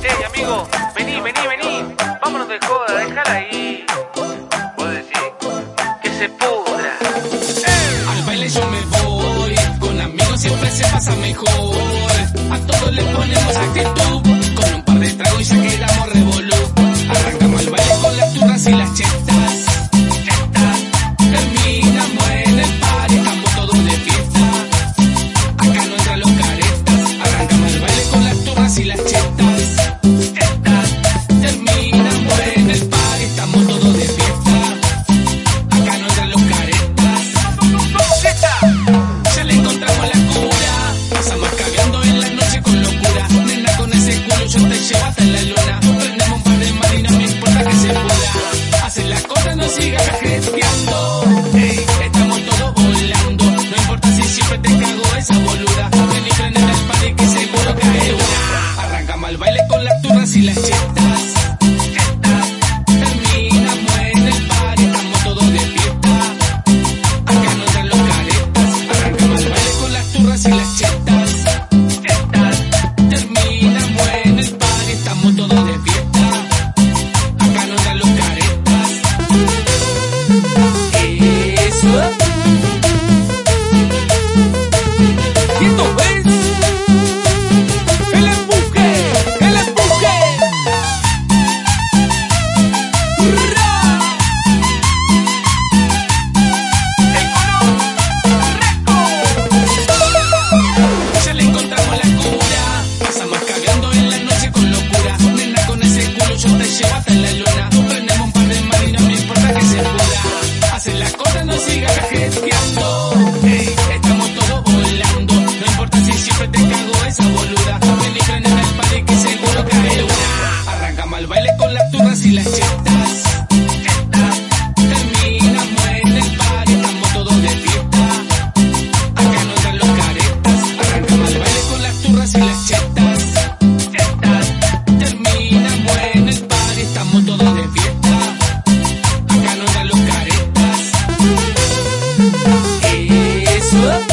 Che, amigo, vení, vení, vení. Vámonos de joda, déjala ahí. ¿Vos decís? Que se pudra. Al baile yo me voy. Con amigos siempre se pasa mejor. A todos le ponemos actitud. Huh?